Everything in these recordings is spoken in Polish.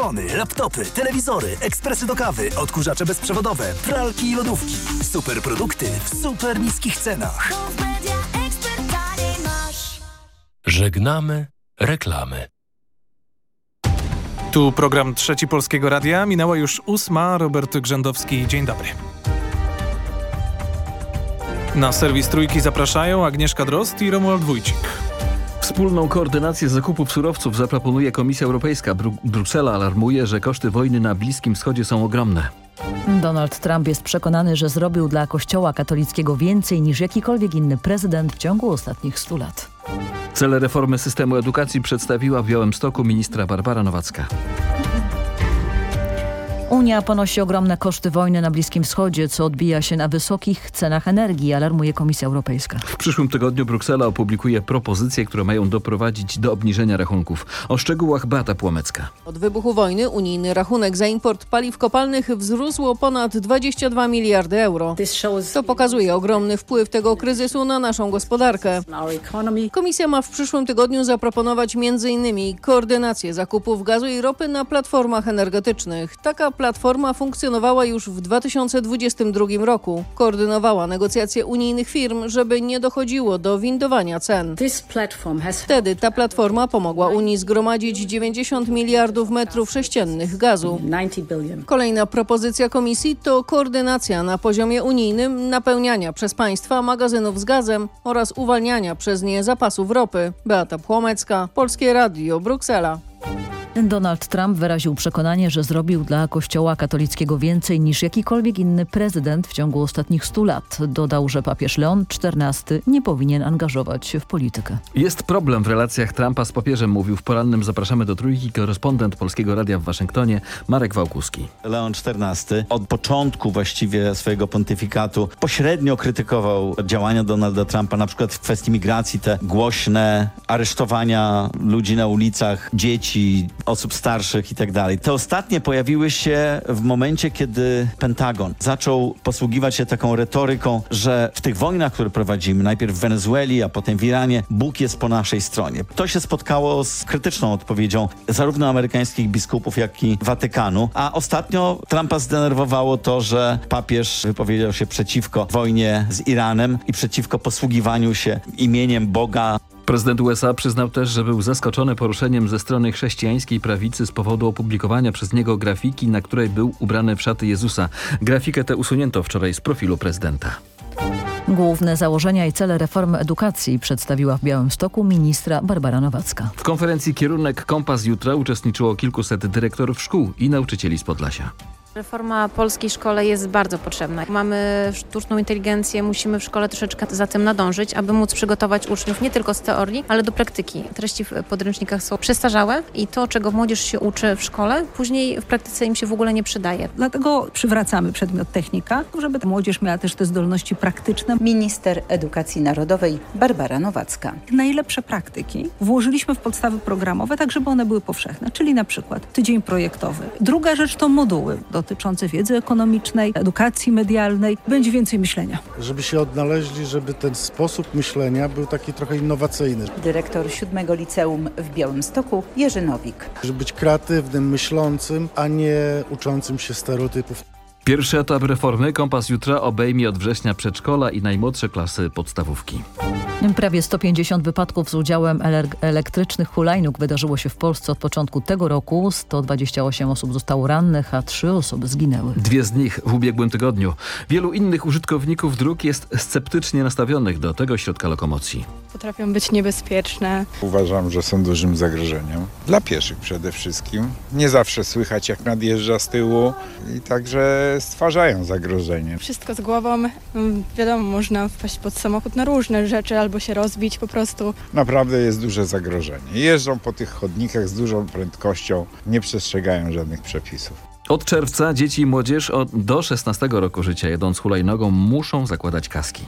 Smartfony, laptopy, telewizory, ekspresy do kawy, odkurzacze bezprzewodowe, pralki i lodówki. Super produkty w super niskich cenach. Żegnamy reklamy. Tu program Trzeci Polskiego Radia. Minęła już ósma. Robert Grzędowski. Dzień dobry. Na serwis Trójki zapraszają Agnieszka Drost i Romuald Wójcik. Wspólną koordynację zakupów surowców zaproponuje Komisja Europejska. Bru Bruksela alarmuje, że koszty wojny na Bliskim Wschodzie są ogromne. Donald Trump jest przekonany, że zrobił dla Kościoła katolickiego więcej niż jakikolwiek inny prezydent w ciągu ostatnich stu lat. Cele reformy systemu edukacji przedstawiła w Białymstoku ministra Barbara Nowacka. Unia ponosi ogromne koszty wojny na Bliskim Wschodzie, co odbija się na wysokich cenach energii, alarmuje Komisja Europejska. W przyszłym tygodniu Bruksela opublikuje propozycje, które mają doprowadzić do obniżenia rachunków. O szczegółach Beata Płomecka. Od wybuchu wojny unijny rachunek za import paliw kopalnych wzrósł o ponad 22 miliardy euro. To pokazuje ogromny wpływ tego kryzysu na naszą gospodarkę. Komisja ma w przyszłym tygodniu zaproponować m.in. koordynację zakupów gazu i ropy na platformach energetycznych. Taka platforma funkcjonowała już w 2022 roku. Koordynowała negocjacje unijnych firm, żeby nie dochodziło do windowania cen. Wtedy ta platforma pomogła Unii zgromadzić 90 miliardów metrów sześciennych gazu. Kolejna propozycja komisji to koordynacja na poziomie unijnym napełniania przez państwa magazynów z gazem oraz uwalniania przez nie zapasów ropy. Beata Płomecka, Polskie Radio, Bruksela. Donald Trump wyraził przekonanie, że zrobił dla Kościoła katolickiego więcej niż jakikolwiek inny prezydent w ciągu ostatnich stu lat. Dodał, że papież Leon XIV nie powinien angażować się w politykę. Jest problem w relacjach Trumpa z papieżem, mówił w porannym Zapraszamy do Trójki korespondent Polskiego Radia w Waszyngtonie Marek Wałkuski. Leon XIV od początku właściwie swojego pontyfikatu pośrednio krytykował działania Donalda Trumpa, na przykład w kwestii migracji, te głośne aresztowania ludzi na ulicach, dzieci, osób starszych i tak dalej. Te ostatnie pojawiły się w momencie, kiedy Pentagon zaczął posługiwać się taką retoryką, że w tych wojnach, które prowadzimy, najpierw w Wenezueli, a potem w Iranie, Bóg jest po naszej stronie. To się spotkało z krytyczną odpowiedzią zarówno amerykańskich biskupów, jak i Watykanu, a ostatnio Trumpa zdenerwowało to, że papież wypowiedział się przeciwko wojnie z Iranem i przeciwko posługiwaniu się imieniem Boga Prezydent USA przyznał też, że był zaskoczony poruszeniem ze strony chrześcijańskiej prawicy z powodu opublikowania przez niego grafiki, na której był ubrany w szaty Jezusa. Grafikę tę usunięto wczoraj z profilu prezydenta. Główne założenia i cele reformy edukacji przedstawiła w Białymstoku ministra Barbara Nowacka. W konferencji Kierunek Kompas Jutra uczestniczyło kilkuset dyrektorów szkół i nauczycieli z Podlasia. Reforma polskiej szkole jest bardzo potrzebna. Mamy sztuczną inteligencję, musimy w szkole troszeczkę za tym nadążyć, aby móc przygotować uczniów nie tylko z teorii, ale do praktyki. Treści w podręcznikach są przestarzałe i to, czego młodzież się uczy w szkole, później w praktyce im się w ogóle nie przydaje. Dlatego przywracamy przedmiot technika, żeby ta młodzież miała też te zdolności praktyczne. Minister Edukacji Narodowej Barbara Nowacka. Najlepsze praktyki włożyliśmy w podstawy programowe, tak żeby one były powszechne, czyli na przykład tydzień projektowy. Druga rzecz to moduły dotyczące wiedzy ekonomicznej, edukacji medialnej. Będzie więcej myślenia. Żeby się odnaleźli, żeby ten sposób myślenia był taki trochę innowacyjny. Dyrektor siódmego liceum w Białymstoku Jerzy Nowik. Żeby być kreatywnym, myślącym, a nie uczącym się stereotypów. Pierwszy etap reformy Kompas Jutra obejmie od września przedszkola i najmłodsze klasy podstawówki. Prawie 150 wypadków z udziałem elektrycznych hulajnóg wydarzyło się w Polsce od początku tego roku. 128 osób zostało rannych, a 3 osoby zginęły. Dwie z nich w ubiegłym tygodniu. Wielu innych użytkowników dróg jest sceptycznie nastawionych do tego środka lokomocji. Potrafią być niebezpieczne. Uważam, że są dużym zagrożeniem. Dla pieszych przede wszystkim. Nie zawsze słychać jak nadjeżdża z tyłu i także stwarzają zagrożenie. Wszystko z głową. Wiadomo, można wpaść pod samochód na różne rzeczy albo się rozbić po prostu. Naprawdę jest duże zagrożenie. Jeżdżą po tych chodnikach z dużą prędkością, nie przestrzegają żadnych przepisów. Od czerwca dzieci i młodzież od, do 16 roku życia jedąc hulajnogą muszą zakładać kaski.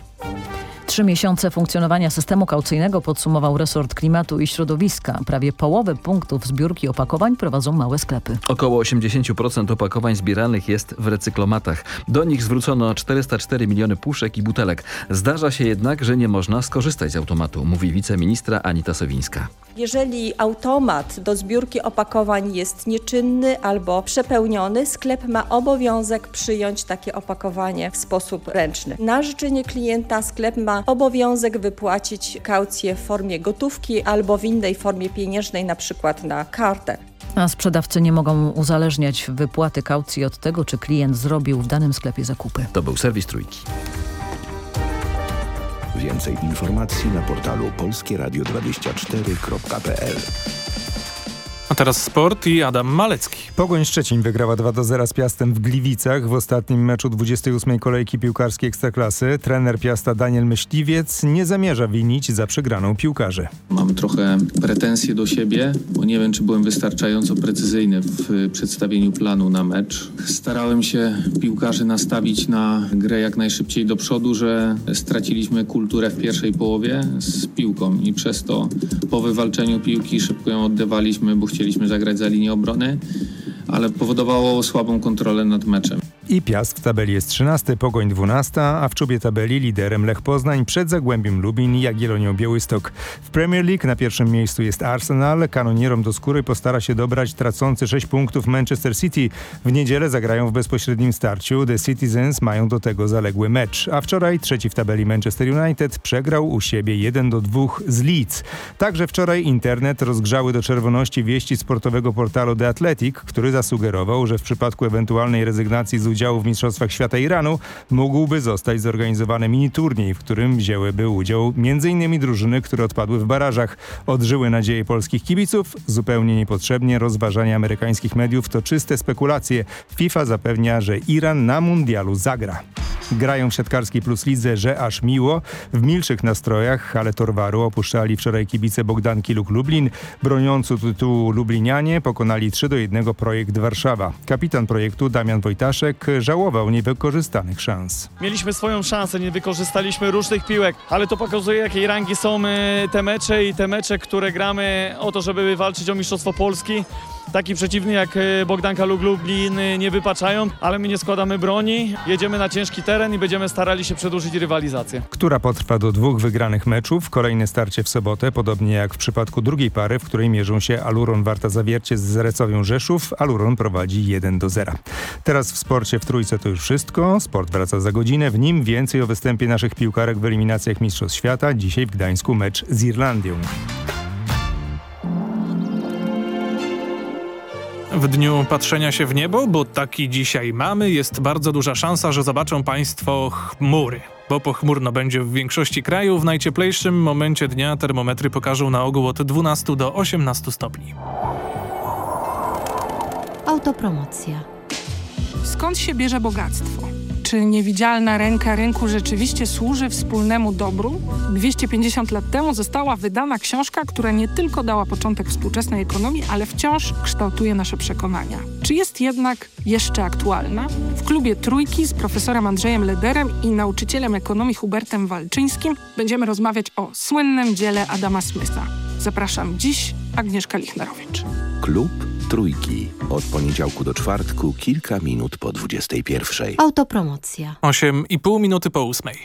Trzy miesiące funkcjonowania systemu kaucyjnego podsumował resort klimatu i środowiska. Prawie połowę punktów zbiórki opakowań prowadzą małe sklepy. Około 80% opakowań zbieranych jest w recyklomatach. Do nich zwrócono 404 miliony puszek i butelek. Zdarza się jednak, że nie można skorzystać z automatu, mówi wiceministra Anita Sowińska. Jeżeli automat do zbiórki opakowań jest nieczynny albo przepełniony, sklep ma obowiązek przyjąć takie opakowanie w sposób ręczny. Na życzenie klienta sklep ma obowiązek wypłacić kaucję w formie gotówki albo w innej formie pieniężnej, na przykład na kartę. A sprzedawcy nie mogą uzależniać wypłaty kaucji od tego, czy klient zrobił w danym sklepie zakupy. To był serwis Trójki. Więcej informacji na portalu polskieradio24.pl A teraz sport i Adam Malecki. Pogoń Szczecin wygrała 2 do 0 z Piastem w Gliwicach w ostatnim meczu 28. kolejki piłkarskiej Ekstraklasy. Trener Piasta Daniel Myśliwiec nie zamierza winić za przegraną piłkarzy. Mam trochę pretensje do siebie, bo nie wiem, czy byłem wystarczająco precyzyjny w przedstawieniu planu na mecz. Starałem się piłkarzy nastawić na grę jak najszybciej do przodu, że straciliśmy kulturę w pierwszej połowie z piłką i przez to po wywalczeniu piłki szybko ją oddawaliśmy, bo chcieliśmy zagrać za linię obrony, ale powodowało słabą kontrolę nad meczem. I Piast w tabeli jest 13, Pogoń 12, a w czubie tabeli liderem Lech Poznań przed Zagłębiem Lubin i Jagiellonią Białystok. W Premier League na pierwszym miejscu jest Arsenal, kanonierom do skóry postara się dobrać tracący 6 punktów Manchester City. W niedzielę zagrają w bezpośrednim starciu, The Citizens mają do tego zaległy mecz, a wczoraj trzeci w tabeli Manchester United przegrał u siebie 1 do 2 z Leeds. Także wczoraj internet rozgrzały do czerwoności wieści sportowego portalu The Athletic, który zasugerował, że w przypadku ewentualnej rezygnacji z udziału w Mistrzostwach Świata Iranu mógłby zostać zorganizowany mini turniej, w którym wzięłyby udział m.in. drużyny, które odpadły w barażach. Odżyły nadzieje polskich kibiców, zupełnie niepotrzebnie rozważania amerykańskich mediów to czyste spekulacje. FIFA zapewnia, że Iran na mundialu zagra. Grają w siatkarskiej plus lidze, że aż miło. W milszych nastrojach, ale Torwaru opuszczali wczoraj kibice Bogdanki Luk Lublin. Broniący tytułu Lublinianie pokonali 3 do 1 projekt Warszawa. Kapitan projektu Damian Wojtaszek żałował niewykorzystanych szans. Mieliśmy swoją szansę, nie wykorzystaliśmy różnych piłek, ale to pokazuje jakiej rangi są e, te mecze i te mecze, które gramy o to, żeby walczyć o Mistrzostwo Polski. Taki przeciwny jak e, Bogdanka lub Lublin e, nie wypaczają, ale my nie składamy broni, jedziemy na ciężki teren i będziemy starali się przedłużyć rywalizację. Która potrwa do dwóch wygranych meczów. Kolejne starcie w sobotę, podobnie jak w przypadku drugiej pary, w której mierzą się Aluron Warta Zawiercie z Zarecowią Rzeszów. Aluron prowadzi 1 do 0. Teraz w sporcie w Trójce to już wszystko. Sport wraca za godzinę. W nim więcej o występie naszych piłkarek w eliminacjach Mistrzostw Świata. Dzisiaj w Gdańsku mecz z Irlandią. W dniu patrzenia się w niebo, bo taki dzisiaj mamy, jest bardzo duża szansa, że zobaczą Państwo chmury. Bo pochmurno będzie w większości kraju. W najcieplejszym momencie dnia termometry pokażą na ogół od 12 do 18 stopni. Autopromocja. Skąd się bierze bogactwo? Czy niewidzialna ręka rynku rzeczywiście służy wspólnemu dobru? 250 lat temu została wydana książka, która nie tylko dała początek współczesnej ekonomii, ale wciąż kształtuje nasze przekonania. Czy jest jednak jeszcze aktualna? W klubie Trójki z profesorem Andrzejem Lederem i nauczycielem ekonomii Hubertem Walczyńskim będziemy rozmawiać o słynnym dziele Adama Smitha. Zapraszam dziś, Agnieszka Lichnerowicz. Klub Trójki. Od poniedziałku do czwartku, kilka minut po 21. Autopromocja. 8,5 minuty po ósmej.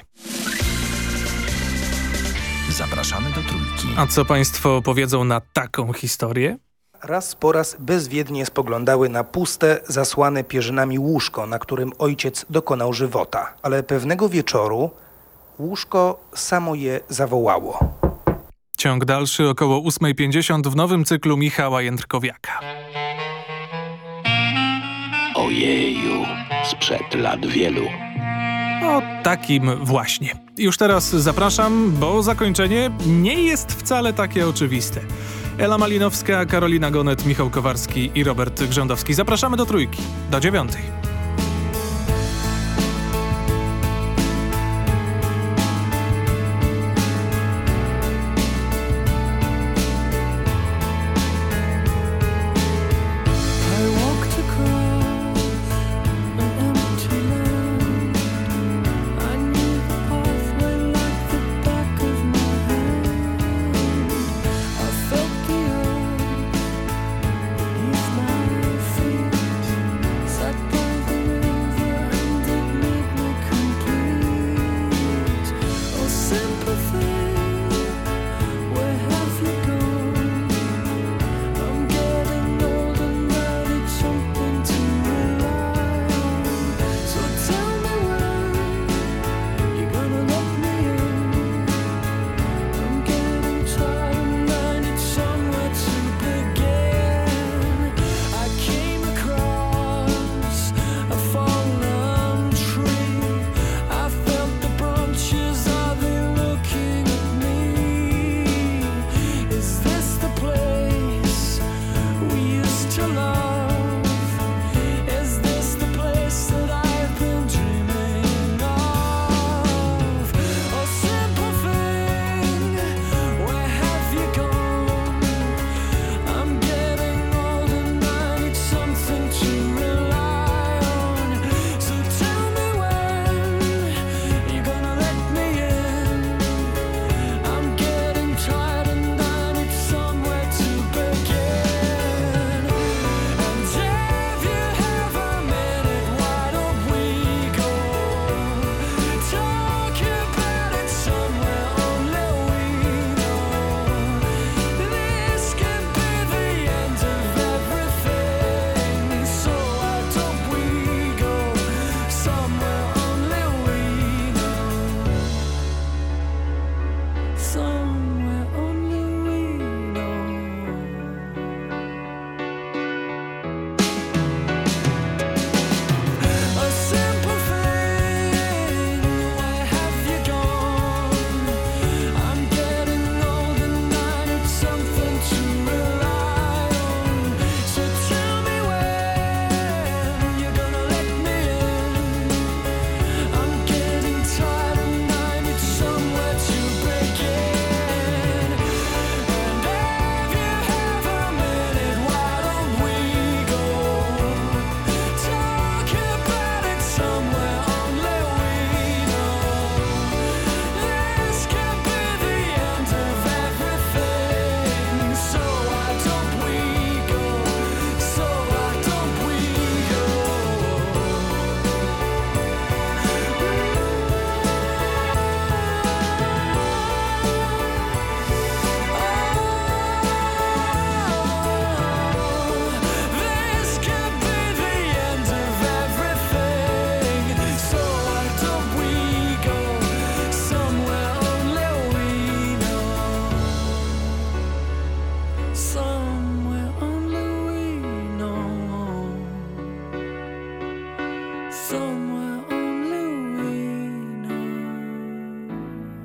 Zapraszamy do Trójki. A co Państwo powiedzą na taką historię? Raz po raz bezwiednie spoglądały na puste, zasłane pierzynami łóżko, na którym ojciec dokonał żywota. Ale pewnego wieczoru łóżko samo je zawołało. Ciąg dalszy około 8.50 w nowym cyklu Michała Jędrkowiaka. Ojeju, sprzed lat wielu. O takim właśnie. Już teraz zapraszam, bo zakończenie nie jest wcale takie oczywiste. Ela Malinowska, Karolina Gonet, Michał Kowarski i Robert Grzędowski. Zapraszamy do trójki, do dziewiątej.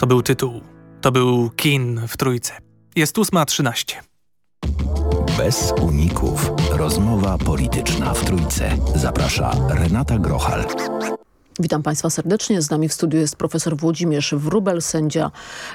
To był tytuł. To był kin w trójce. Jest 8.13. Bez uników. Rozmowa polityczna w trójce. Zaprasza Renata Grochal. Witam Państwa serdecznie. Z nami w studiu jest profesor Włodzimierz Wrubel, sędzia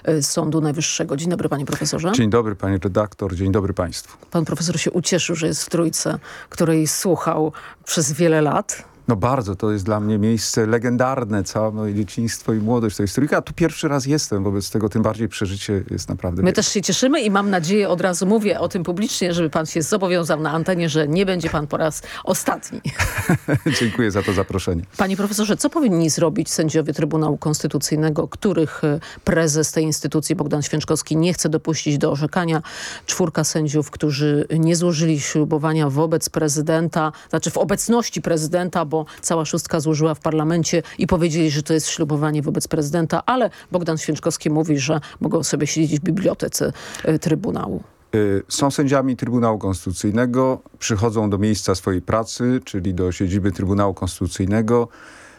y, Sądu Najwyższego. Dzień dobry Panie Profesorze. Dzień dobry Panie Redaktor, dzień dobry Państwu. Pan Profesor się ucieszył, że jest w Trójce, której słuchał przez wiele lat. No bardzo, to jest dla mnie miejsce legendarne, całe moje dzieciństwo i młodość to jest trójka, a tu pierwszy raz jestem, wobec tego tym bardziej przeżycie jest naprawdę... My też się cieszymy i mam nadzieję, od razu mówię o tym publicznie, żeby pan się zobowiązał na antenie, że nie będzie pan po raz ostatni. Dziękuję za to zaproszenie. Panie profesorze, co powinni zrobić sędziowie Trybunału Konstytucyjnego, których e, prezes tej instytucji Bogdan Święczkowski nie chce dopuścić do orzekania? Czwórka sędziów, którzy nie złożyli ślubowania wobec prezydenta, znaczy w obecności prezydenta, bo bo cała szóstka złożyła w parlamencie i powiedzieli, że to jest ślubowanie wobec prezydenta, ale Bogdan Święczkowski mówi, że mogą sobie siedzieć w bibliotece y, Trybunału y, są sędziami Trybunału Konstytucyjnego, przychodzą do miejsca swojej pracy, czyli do siedziby Trybunału Konstytucyjnego.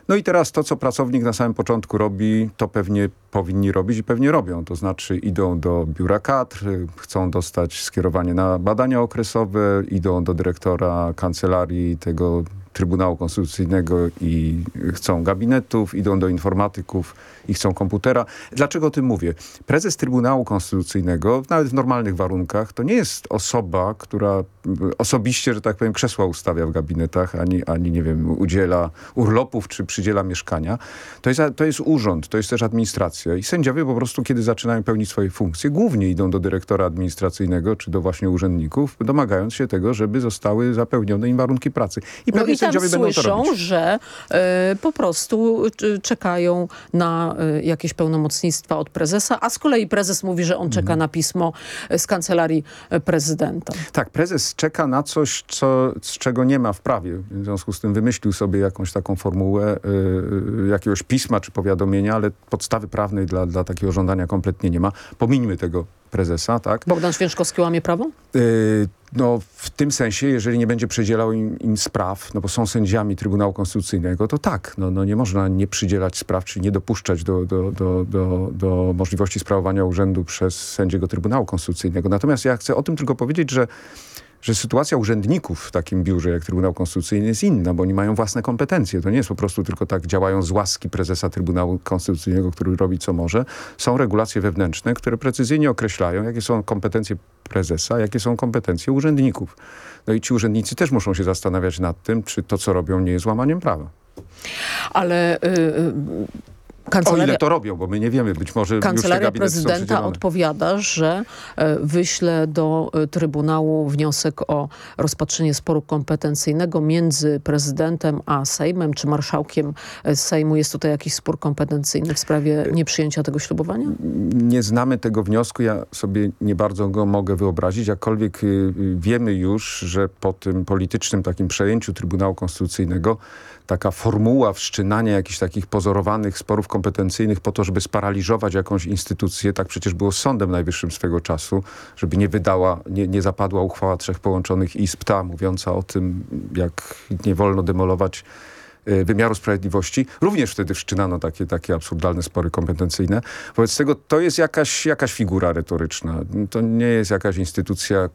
No i teraz to, co pracownik na samym początku robi, to pewnie powinni robić i pewnie robią. To znaczy idą do biura kadr, chcą dostać skierowanie na badania okresowe, idą do dyrektora kancelarii tego Trybunału Konstytucyjnego i chcą gabinetów, idą do informatyków i chcą komputera. Dlaczego o tym mówię? Prezes Trybunału Konstytucyjnego, nawet w normalnych warunkach, to nie jest osoba, która osobiście, że tak powiem, krzesła ustawia w gabinetach, ani, ani nie wiem, udziela urlopów, czy przydziela mieszkania. To jest, to jest urząd, to jest też administracja. I sędziowie po prostu, kiedy zaczynają pełnić swoje funkcje, głównie idą do dyrektora administracyjnego, czy do właśnie urzędników, domagając się tego, żeby zostały zapełnione im warunki pracy. I no i będą słyszą, że y, po prostu y, czekają na y, jakieś pełnomocnictwa od prezesa, a z kolei prezes mówi, że on czeka mhm. na pismo z kancelarii prezydenta. Tak, prezes czeka na coś, co, z czego nie ma w prawie. W związku z tym wymyślił sobie jakąś taką formułę jakiegoś pisma czy powiadomienia, ale podstawy prawnej dla, dla takiego żądania kompletnie nie ma. Pomińmy tego prezesa, tak? Bogdan Święczkowski łamie prawo? Yy, no w tym sensie, jeżeli nie będzie przydzielał im, im, spraw, no bo są sędziami Trybunału Konstytucyjnego, to tak, no, no nie można nie przydzielać spraw, czy nie dopuszczać do, do, do, do, do możliwości sprawowania urzędu przez sędziego Trybunału Konstytucyjnego. Natomiast ja chcę o tym tylko powiedzieć, że że sytuacja urzędników w takim biurze jak Trybunał Konstytucyjny jest inna, bo oni mają własne kompetencje. To nie jest po prostu tylko tak działają z łaski prezesa Trybunału Konstytucyjnego, który robi co może. Są regulacje wewnętrzne, które precyzyjnie określają, jakie są kompetencje prezesa, jakie są kompetencje urzędników. No i ci urzędnicy też muszą się zastanawiać nad tym, czy to, co robią, nie jest łamaniem prawa. Ale... Yy, Kancelaria, o ile to robią, bo my nie wiemy, być może Kancelaria prezydenta odpowiada, że e, wyśle do e, Trybunału wniosek o rozpatrzenie sporu kompetencyjnego między prezydentem a Sejmem, czy marszałkiem e, Sejmu. Jest tutaj jakiś spór kompetencyjny w sprawie nieprzyjęcia tego ślubowania? Nie znamy tego wniosku, ja sobie nie bardzo go mogę wyobrazić, jakkolwiek wiemy już, że po tym politycznym takim przejęciu Trybunału Konstytucyjnego taka formuła wszczynania jakichś takich pozorowanych sporów kompetencyjnych po to, żeby sparaliżować jakąś instytucję. Tak przecież było z Sądem Najwyższym swego czasu, żeby nie wydała, nie, nie zapadła uchwała trzech połączonych izb ta mówiąca o tym, jak nie wolno demolować e, wymiaru sprawiedliwości. Również wtedy wszczynano takie, takie absurdalne spory kompetencyjne. Wobec tego to jest jakaś, jakaś figura retoryczna. To nie jest jakaś instytucja,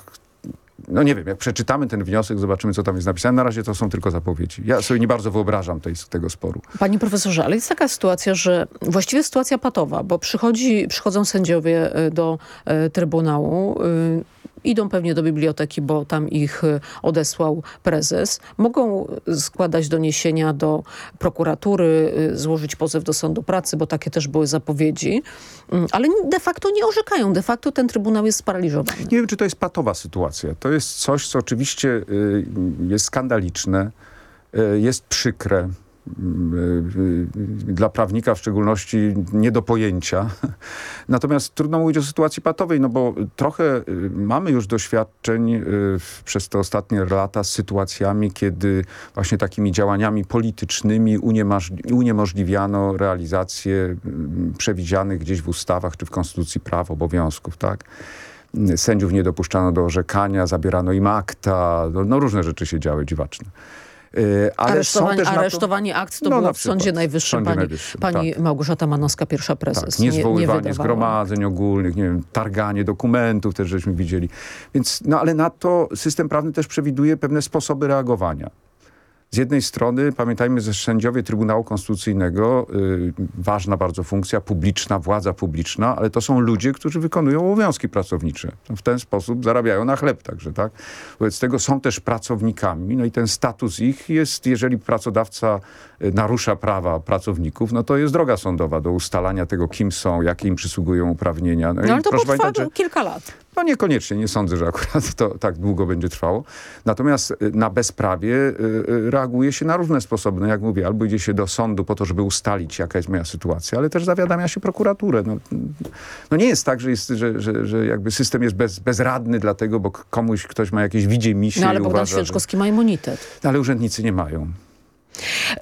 no nie wiem, jak przeczytamy ten wniosek, zobaczymy, co tam jest napisane. Na razie to są tylko zapowiedzi. Ja sobie nie bardzo wyobrażam tej, tego sporu. Panie profesorze, ale jest taka sytuacja, że właściwie sytuacja patowa, bo przychodzi, przychodzą sędziowie e, do e, Trybunału, y, idą pewnie do biblioteki, bo tam ich y, odesłał prezes. Mogą składać doniesienia do prokuratury, y, złożyć pozew do sądu pracy, bo takie też były zapowiedzi, mm, ale de facto nie orzekają. De facto ten trybunał jest sparaliżowany. Nie wiem, czy to jest patowa sytuacja. To jest coś, co oczywiście y, jest skandaliczne, jest przykre, dla prawnika w szczególności nie do pojęcia. Natomiast trudno mówić o sytuacji patowej, no bo trochę y, mamy już doświadczeń y, przez te ostatnie lata z sytuacjami, kiedy właśnie takimi działaniami politycznymi uniemożliwiano realizację y, przewidzianych gdzieś w ustawach czy w Konstytucji praw, obowiązków, tak? Sędziów nie dopuszczano do orzekania, zabierano im akta, no, no różne rzeczy się działy dziwaczne. E, Ale aresztowanie, są też na to- akt to No, było w Sądzie Najwyższym. pani Najwyższym, pani tak. Małgorzata Manowska, pierwsza prezes. Tak, niezwoływanie wydawała. zgromadzeń ogólnych, nie wiem, targanie dokumentów też żeśmy widzieli. Więc, no ale na to system prawny też przewiduje pewne sposoby reagowania. Z jednej strony pamiętajmy, że sędziowie Trybunału Konstytucyjnego, y, ważna bardzo funkcja, publiczna, władza publiczna, ale to są ludzie, którzy wykonują obowiązki pracownicze. W ten sposób zarabiają na chleb także, tak? Wobec tego są też pracownikami, no i ten status ich jest, jeżeli pracodawca narusza prawa pracowników, no to jest droga sądowa do ustalania tego, kim są, jakie im przysługują uprawnienia. No ale to potrwa pamiętać, że- kilka lat. no niekoniecznie, nie sądzę, że akurat to tak długo będzie trwało. Natomiast y, na bezprawie y, y, reaguje się na różne sposoby. No jak mówię, albo idzie się do sądu po to, żeby ustalić, jaka jest moja sytuacja, ale też zawiadamia się prokuraturę. No, no nie jest tak, że, jest, że, że, że jakby system jest bez, bezradny dlatego, bo komuś ktoś ma jakieś widzie misie No ale Bogdan uważa, że... Święczkowski ma immunitet. Ale urzędnicy nie mają.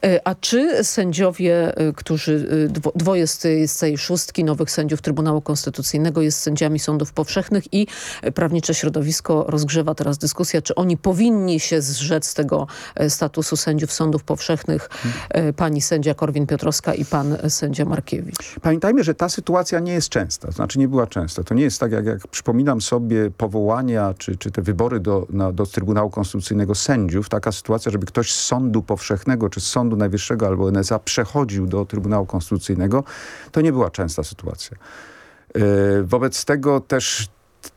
E, A czy sędziowie, e, którzy, e, dwo, dwoje z tej, z tej szóstki nowych sędziów Trybunału Konstytucyjnego jest sędziami sądów powszechnych i prawnicze środowisko rozgrzewa teraz dyskusja, czy oni powinni się zrzec tego statusu sędziów sądów powszechnych, pani sędzia Korwin-Piotrowska i pan sędzia Markiewicz. Pamiętajmy, że ta sytuacja nie jest częsta, to znaczy nie była częsta. To nie jest tak, jak, jak przypominam sobie powołania, czy, czy te wybory do, na, do Trybunału Konstytucyjnego sędziów, taka sytuacja, żeby ktoś z sądu powszechnego, czy z Sądu Najwyższego albo NSA przechodził do Trybunału Konstytucyjnego, to nie była częsta sytuacja. Yy, wobec tego też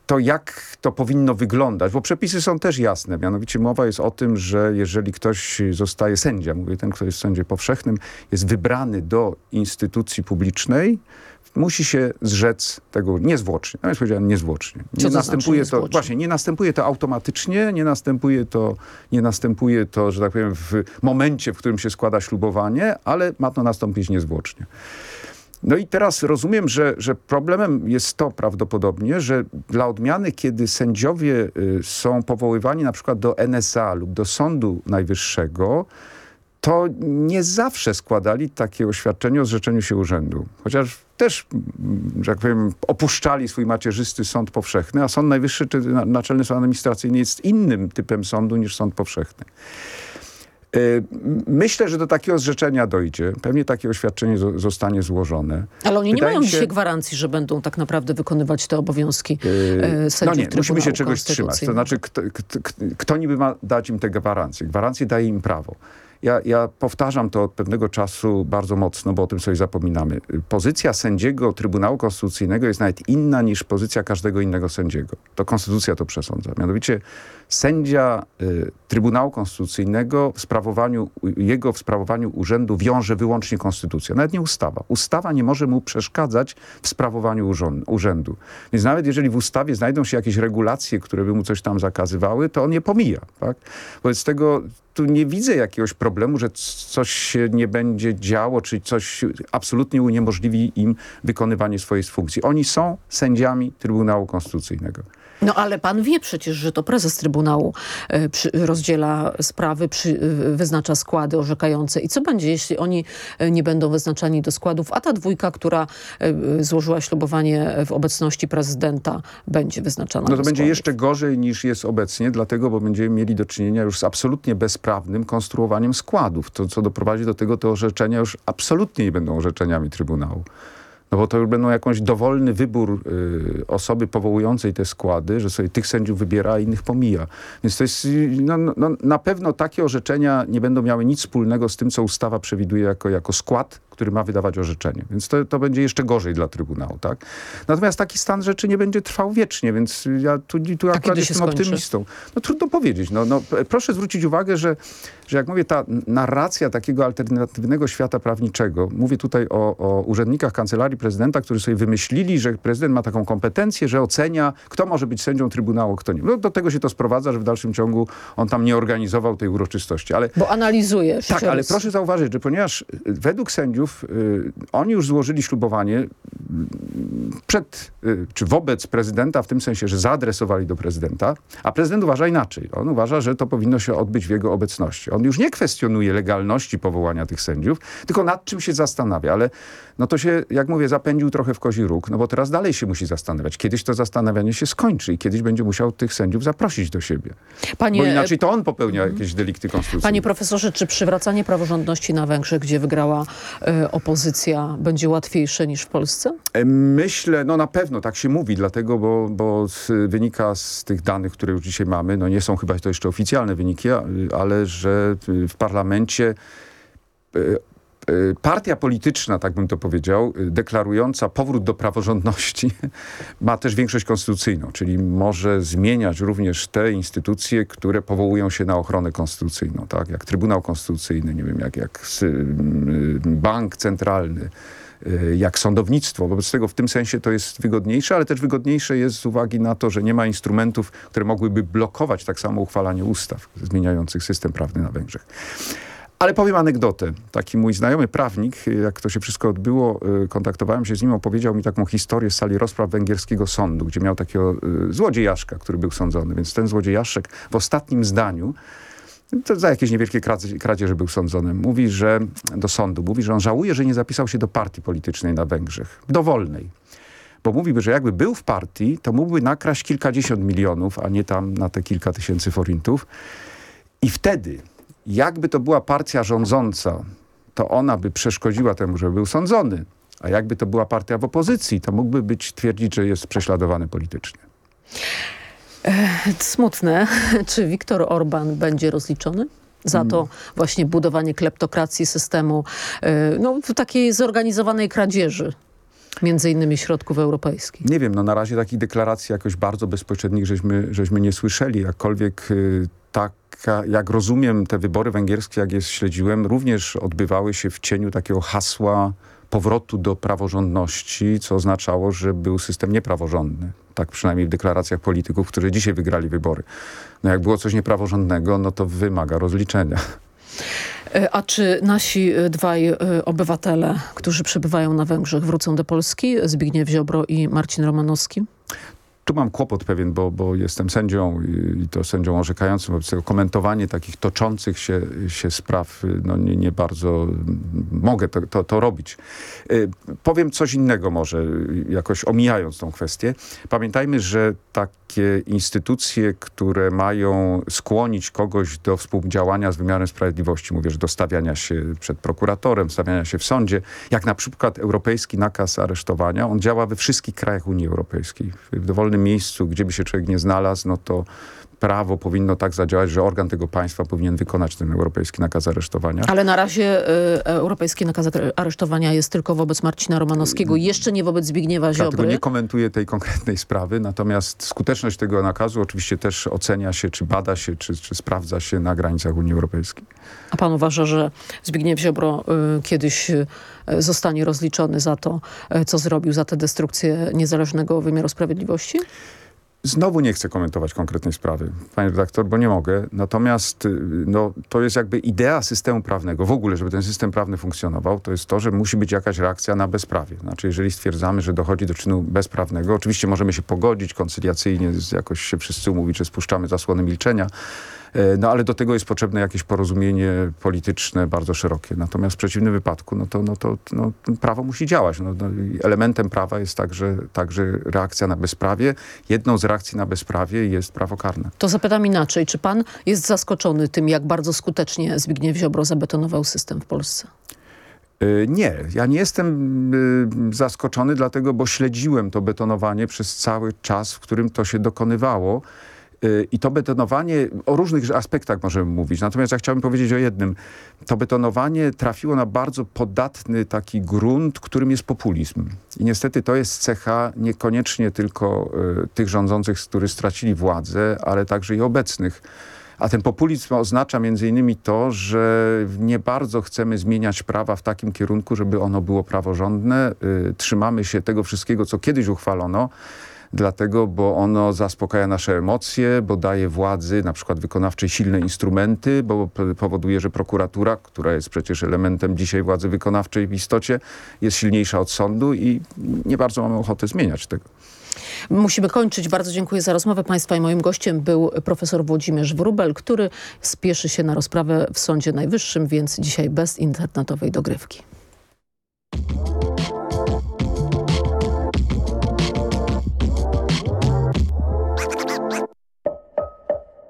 to jak to powinno wyglądać, bo przepisy są też jasne, mianowicie mowa jest o tym, że jeżeli ktoś zostaje sędzia, mówię ten, kto jest sędzią powszechnym, jest wybrany do instytucji publicznej, musi się zrzec tego niezwłocznie. No, ja powiedziałem niezwłocznie. Co Nie to znaczy następuje to, niezwłocznie? właśnie, nie następuje to automatycznie, nie następuje to, nie następuje to, że tak powiem, w momencie, w którym się składa ślubowanie, ale ma to nastąpić niezwłocznie. No i teraz rozumiem, że, że problemem jest to prawdopodobnie, że dla odmiany, kiedy sędziowie y, są powoływani na przykład do NSA lub do Sądu Najwyższego, to nie zawsze składali takie oświadczenie o zrzeczeniu się urzędu. Chociaż też, mm, że tak powiem, opuszczali swój macierzysty sąd powszechny, a Sąd Najwyższy czy na- Naczelny Sąd Administracyjny jest innym typem sądu niż sąd powszechny. Y, Myślę, że do takiego zrzeczenia dojdzie. Pewnie takie oświadczenie zo- zostanie złożone. Ale oni nie Wydaje mają mi się- dzisiaj gwarancji, że będą tak naprawdę wykonywać te obowiązki No sędziów nie, musimy się czegoś trzymać. To znaczy, kto, kto, kto niby ma dać im te gwarancje? Gwarancje daje im prawo. Ja, ja powtarzam to od pewnego czasu bardzo mocno, bo o tym sobie zapominamy. Pozycja sędziego Trybunału Konstytucyjnego jest nawet inna niż pozycja każdego innego sędziego. To konstytucja to przesądza. Mianowicie sędzia y, Trybunału Konstytucyjnego w sprawowaniu, jego w sprawowaniu urzędu wiąże wyłącznie konstytucja, nawet nie ustawa. Ustawa nie może mu przeszkadzać w sprawowaniu urzędu. Więc nawet jeżeli w ustawie znajdą się jakieś regulacje, które by mu coś tam zakazywały, to on je pomija. Tak? Wobec tego tu nie widzę jakiegoś problemu, że coś się nie będzie działo, czy coś absolutnie uniemożliwi im wykonywanie swojej funkcji. Oni są sędziami Trybunału Konstytucyjnego. No ale pan wie przecież, że to prezes Trybunału e, przy, rozdziela sprawy, przy, e, wyznacza składy orzekające. I co będzie, jeśli oni e, nie będą wyznaczani do składów, a ta dwójka, która złożyła ślubowanie w obecności prezydenta, będzie wyznaczana No to będzie składów? jeszcze gorzej niż jest obecnie, dlatego, bo będziemy mieli do czynienia już z absolutnie bezprawnym konstruowaniem składów, to, co doprowadzi do tego, te orzeczenia już absolutnie nie będą orzeczeniami Trybunału. No bo to już będą jakąś dowolny wybór y, osoby powołującej te składy, że sobie tych sędziów wybiera, a innych pomija. Więc to jest, y, no, no, no, na pewno takie orzeczenia nie będą miały nic wspólnego z tym, co ustawa przewiduje jako, jako skład, który ma wydawać orzeczenie. Więc to, to będzie jeszcze gorzej dla Trybunału, tak? Natomiast taki stan rzeczy nie będzie trwał wiecznie, więc ja tu, tu akurat jestem skończy? optymistą. No trudno powiedzieć. No, no, p- proszę zwrócić uwagę, że, że jak mówię, ta narracja takiego alternatywnego świata prawniczego, mówię tutaj o, o urzędnikach Kancelarii Prezydenta, którzy sobie wymyślili, że prezydent ma taką kompetencję, że ocenia, kto może być sędzią Trybunału, kto nie. No, do tego się to sprowadza, że w dalszym ciągu on tam nie organizował tej uroczystości. Ale Bo analizuje tak, ale proszę zauważyć, że ponieważ według sędziów sędziów, y, oni już złożyli ślubowanie y, przed, y, czy wobec prezydenta, w tym sensie, że zaadresowali do prezydenta, a prezydent uważa inaczej. On uważa, że to powinno się odbyć w jego obecności. On już nie kwestionuje legalności powołania tych sędziów, tylko nad czym się zastanawia, ale no to się, jak mówię, zapędził trochę w kozi róg, no bo teraz dalej się musi zastanawiać. Kiedyś to zastanawianie się skończy i kiedyś będzie musiał tych sędziów zaprosić do siebie. Panie, bo inaczej to on popełnia jakieś delikty konstytucyjne. Panie profesorze, czy przywracanie praworządności na Węgrzech, gdzie wygrała e, opozycja, będzie łatwiejsze niż w Polsce? E, Myślę, no na pewno tak się mówi, dlatego, bo, bo z, wynika z tych danych, które już dzisiaj mamy, no nie są chyba to jeszcze oficjalne wyniki, ale że w parlamencie y, partia polityczna, tak bym to powiedział, y, deklarująca powrót do praworządności ma też większość konstytucyjną, czyli może zmieniać również te instytucje, które powołują się na ochronę konstytucyjną, tak? Jak Trybunał Konstytucyjny, nie wiem, jak, jak y, y, Bank Centralny, y, jak sądownictwo. Wobec tego w tym sensie to jest wygodniejsze, ale też wygodniejsze jest z uwagi na to, że nie ma instrumentów, które mogłyby blokować tak samo uchwalanie ustaw zmieniających system prawny na Węgrzech. Ale powiem anegdotę. Taki mój znajomy prawnik, jak to się wszystko odbyło, y, kontaktowałem się z nim, opowiedział mi taką historię z sali rozpraw węgierskiego sądu, gdzie miał takiego y, złodziejaszka, który był sądzony. Więc ten złodziejaszek w ostatnim zdaniu to za jakieś niewielkie kradzieże był sądzony. Mówi, że do sądu, mówi, że on żałuje, że nie zapisał się do partii politycznej na Węgrzech. Dowolnej. Bo mówiłby, że jakby był w partii, to mógłby nakraść kilkadziesiąt milionów, a nie tam na te kilka tysięcy forintów. I wtedy, jakby to była partia rządząca, to ona by przeszkodziła temu, żeby był sądzony. A jakby to była partia w opozycji, to mógłby być twierdzić, że jest prześladowany politycznie. Smutne. Czy Viktor Orban będzie rozliczony? Za to właśnie budowanie kleptokracji systemu, y, no, takiej zorganizowanej kradzieży, między innymi środków europejskich. Nie wiem, no na razie takich deklaracji jakoś bardzo bezpośrednich żeśmy, żeśmy nie słyszeli. Jakkolwiek y, taka, jak rozumiem te wybory węgierskie, jak je śledziłem, również odbywały się w cieniu takiego hasła powrotu do praworządności, co oznaczało, że był system niepraworządny. Tak przynajmniej w deklaracjach polityków, którzy dzisiaj wygrali wybory. No jak było coś niepraworządnego, no to wymaga rozliczenia. Y, A czy nasi y, dwaj y, obywatele, którzy przebywają na Węgrzech, wrócą do Polski? Zbigniew Ziobro i Marcin Romanowski? Tu mam kłopot pewien, bo, bo jestem sędzią i, i to sędzią orzekającym, wobec tego komentowanie takich toczących się, się spraw, no nie, nie bardzo mogę to, to, to robić. Powiem coś innego może, jakoś omijając tą kwestię. Pamiętajmy, że takie instytucje, które mają skłonić kogoś do współdziałania z wymiarem sprawiedliwości, mówię, że do stawiania się przed prokuratorem, stawiania się w sądzie, jak na przykład europejski nakaz aresztowania, on działa we wszystkich krajach Unii Europejskiej. W dowolnym miejscu, gdzie by się człowiek nie znalazł, no to prawo powinno tak zadziałać, że organ tego państwa powinien wykonać ten europejski nakaz aresztowania. Ale na razie y, europejski nakaz aresztowania jest tylko wobec Marcina Romanowskiego, jeszcze nie wobec Zbigniewa Dlatego Ziobry. nie komentuję tej konkretnej sprawy, natomiast skuteczność tego nakazu oczywiście też ocenia się, czy bada się, czy, czy sprawdza się na granicach Unii Europejskiej. A pan uważa, że Zbigniew Ziobro y, kiedyś y, zostanie rozliczony za to, co zrobił, za tę destrukcję niezależnego wymiaru sprawiedliwości? Znowu nie chcę komentować konkretnej sprawy, panie redaktor, bo nie mogę. Natomiast y, no, to jest jakby idea systemu prawnego. W ogóle, żeby ten system prawny funkcjonował, to jest to, że musi być jakaś reakcja na bezprawie. Znaczy, jeżeli stwierdzamy, że dochodzi do czynu bezprawnego, oczywiście możemy się pogodzić koncyliacyjnie, jakoś się wszyscy umówić, że spuszczamy zasłony milczenia, no ale do tego jest potrzebne jakieś porozumienie polityczne bardzo szerokie. Natomiast w przeciwnym wypadku, no to, no to no, prawo musi działać. No, no, elementem prawa jest także, także reakcja na bezprawie. Jedną z reakcji na bezprawie jest prawo karne. To zapytam inaczej. Czy pan jest zaskoczony tym, jak bardzo skutecznie Zbigniew Ziobro zabetonował system w Polsce? Y, Nie, ja nie jestem y, zaskoczony, dlatego, bo śledziłem to betonowanie przez cały czas, w którym to się dokonywało. Y, I to betonowanie, o różnych aspektach możemy mówić, natomiast ja chciałbym powiedzieć o jednym. To betonowanie trafiło na bardzo podatny taki grunt, którym jest populizm. I niestety to jest cecha niekoniecznie tylko y, tych rządzących, którzy stracili władzę, ale także i obecnych. A ten populizm oznacza między innymi to, że nie bardzo chcemy zmieniać prawa w takim kierunku, żeby ono było praworządne. Y, trzymamy się tego wszystkiego, co kiedyś uchwalono. Dlatego, bo ono zaspokaja nasze emocje, bo daje władzy, na przykład wykonawczej, silne instrumenty, bo powoduje, że prokuratura, która jest przecież elementem dzisiaj władzy wykonawczej w istocie, jest silniejsza od sądu i nie bardzo mamy ochotę zmieniać tego. Musimy kończyć. Bardzo dziękuję za rozmowę Państwa i moim gościem był profesor Włodzimierz Wróbel, który spieszy się na rozprawę w Sądzie Najwyższym, więc dzisiaj bez internetowej dogrywki.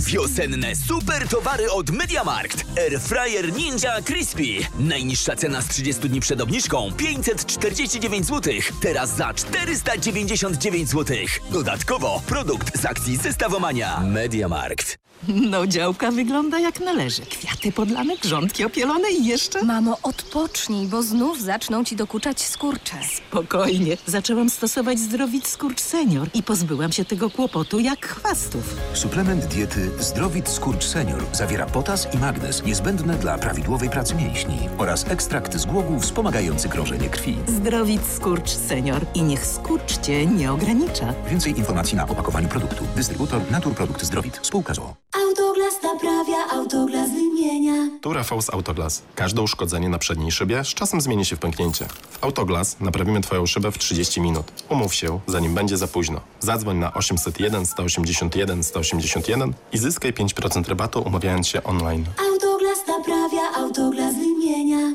Wiosenne super towary od MediaMarkt. Airfryer Ninja Crispy. Najniższa cena z 30 dni przed obniżką 549 zł. Teraz za 499 zł. Dodatkowo produkt z akcji Zestawomania. MediaMarkt. No działka wygląda jak należy. Kwiaty podlane, grządki opielone i jeszcze... Mamo, odpocznij, bo znów zaczną ci dokuczać skurcze. Spokojnie. Zaczęłam stosować Zdrowit Skurcz Senior i pozbyłam się tego kłopotu jak chwastów. Suplement diety Zdrowit Skurcz Senior zawiera potas i magnez niezbędne dla prawidłowej pracy mięśni oraz ekstrakt z głogów wspomagający krążenie krwi. Zdrowit Skurcz Senior i niech skurcz cię nie ogranicza. Więcej informacji na opakowaniu produktu. Dystrybutor Naturprodukt Zdrowit. Spółka ZOO. Autoglas naprawia, autoglas wymienia. Tu Rafał z Autoglas. Każde uszkodzenie na przedniej szybie z czasem zmieni się w pęknięcie. W Autoglas naprawimy Twoją szybę w 30 minut. Umów się, zanim będzie za późno. Zadzwoń na 801 181 181 i zyskaj 5% rabatu umawiając się online. Autoglas naprawia, autoglas wymienia.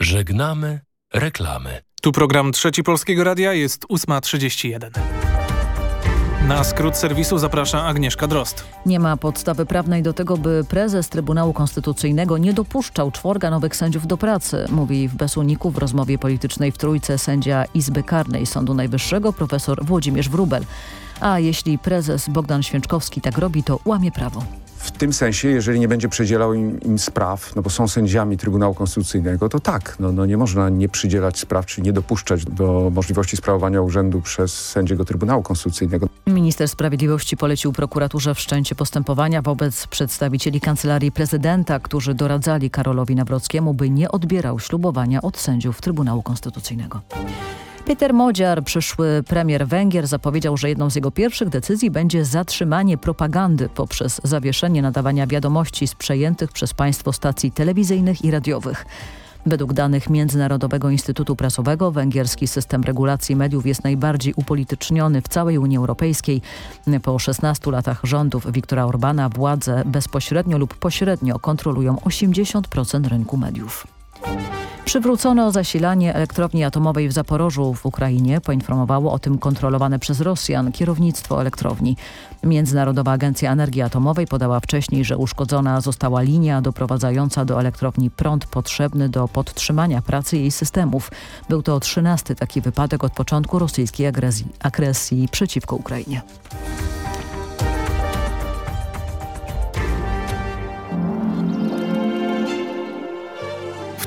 Żegnamy reklamy. Tu program Trzeci Polskiego Radia jest 8.31. Na skrót serwisu zaprasza Agnieszka Drost. Nie ma podstawy prawnej do tego, by prezes Trybunału Konstytucyjnego nie dopuszczał czworga nowych sędziów do pracy, mówi w Besuniku w rozmowie politycznej w Trójce sędzia Izby Karnej Sądu Najwyższego profesor Włodzimierz Wróbel. A jeśli prezes Bogdan Święczkowski tak robi, to łamie prawo. W tym sensie, jeżeli nie będzie przydzielał im, im, spraw, no bo są sędziami Trybunału Konstytucyjnego, to tak, no, no nie można nie przydzielać spraw, czy nie dopuszczać do możliwości sprawowania urzędu przez sędziego Trybunału Konstytucyjnego. Minister Sprawiedliwości polecił prokuraturze wszczęcie postępowania wobec przedstawicieli Kancelarii Prezydenta, którzy doradzali Karolowi Nawrockiemu, by nie odbierał ślubowania od sędziów Trybunału Konstytucyjnego. Peter Modziar, przyszły premier Węgier, zapowiedział, że jedną z jego pierwszych decyzji będzie zatrzymanie propagandy poprzez zawieszenie nadawania wiadomości z przejętych przez państwo stacji telewizyjnych i radiowych. Według danych Międzynarodowego Instytutu Prasowego węgierski system regulacji mediów jest najbardziej upolityczniony w całej Unii Europejskiej. Po 16 latach rządów Viktora Orbana władze bezpośrednio lub pośrednio kontrolują 80% rynku mediów. Przywrócono zasilanie elektrowni atomowej w Zaporożu w Ukrainie, poinformowało o tym kontrolowane przez Rosjan kierownictwo elektrowni. Międzynarodowa Agencja Energii Atomowej podała wcześniej, że uszkodzona została linia doprowadzająca do elektrowni prąd potrzebny do podtrzymania pracy jej systemów. Był to 13 taki wypadek od początku rosyjskiej agresji, agresji przeciwko Ukrainie.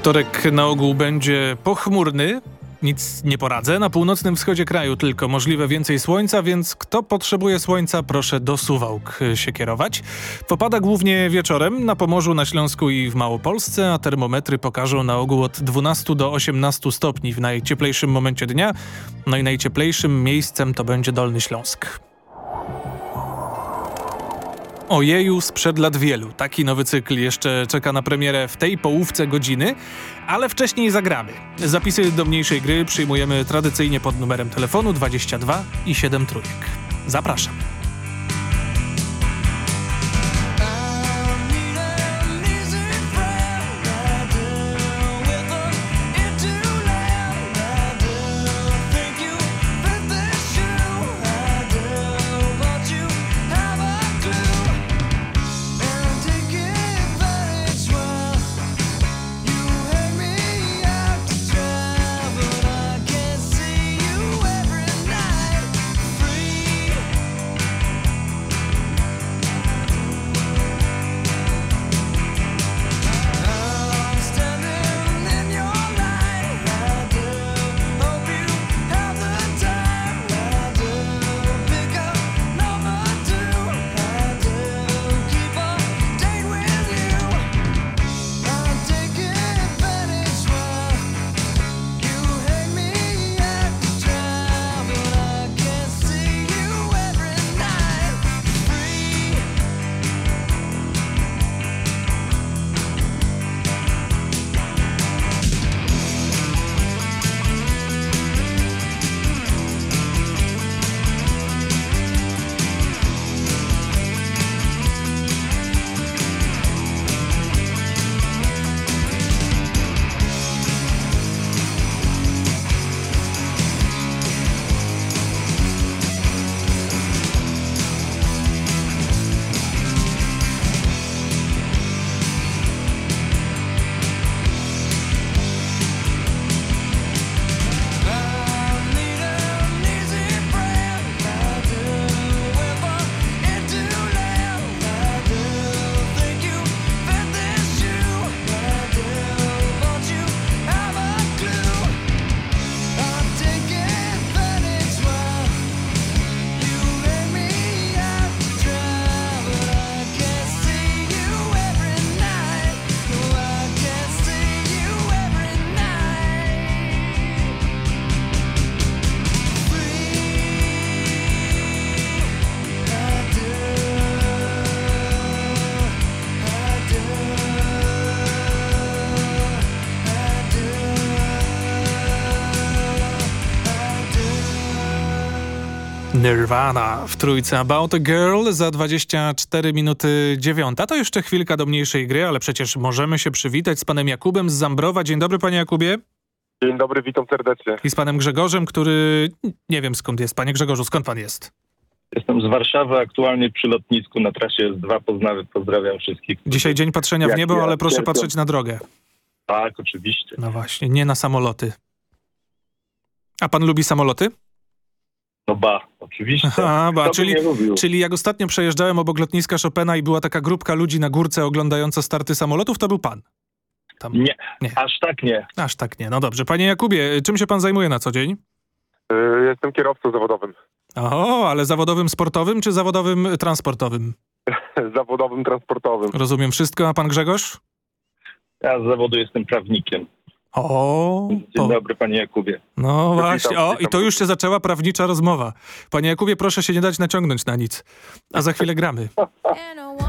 Wtorek na ogół będzie pochmurny. Nic nie poradzę. Na północnym wschodzie kraju tylko możliwe więcej słońca, więc kto potrzebuje słońca, proszę do Suwałk się kierować. Popada głównie wieczorem na Pomorzu, na Śląsku i w Małopolsce, a termometry pokażą na ogół od 12 do 18 stopni w najcieplejszym momencie dnia. No i najcieplejszym miejscem to będzie Dolny Śląsk. Ojeju sprzed lat wielu. Taki nowy cykl jeszcze czeka na premierę w tej połówce godziny, ale wcześniej zagramy. Zapisy do mniejszej gry przyjmujemy tradycyjnie pod numerem telefonu 22 i 7 trójek. Zapraszam. Nirvana w trójce About a Girl za 24 minuty dziewiąta. To jeszcze chwilka do mniejszej gry, ale przecież możemy się przywitać z panem Jakubem z Zambrowa. Dzień dobry panie Jakubie. Dzień dobry, witam serdecznie. I z panem Grzegorzem, który nie wiem skąd jest. Panie Grzegorzu, skąd pan jest? Jestem z Warszawy, aktualnie przy lotnisku na trasie S2. Poznawy, pozdrawiam wszystkich. Dzisiaj dzień patrzenia w niebo, ja ale proszę patrzeć na drogę. Tak, oczywiście. No właśnie, nie na samoloty. A pan lubi samoloty? No ba, oczywiście. Aha, ba, czyli, czyli jak ostatnio przejeżdżałem obok lotniska Chopina i była taka grupka ludzi na górce oglądająca starty samolotów, to był pan. Tam. Nie, nie, aż tak nie. Aż tak nie. No dobrze. Panie Jakubie, czym się pan zajmuje na co dzień? Y, Jestem kierowcą zawodowym. O, ale zawodowym sportowym czy zawodowym transportowym? zawodowym transportowym. Rozumiem wszystko, a pan Grzegorz? Ja z zawodu jestem prawnikiem. O, Dzień to, dobry, panie Jakubie. no właśnie. O, i to już się zaczęła prawnicza rozmowa. Panie Jakubie, proszę się nie dać naciągnąć na nic. A za chwilę gramy.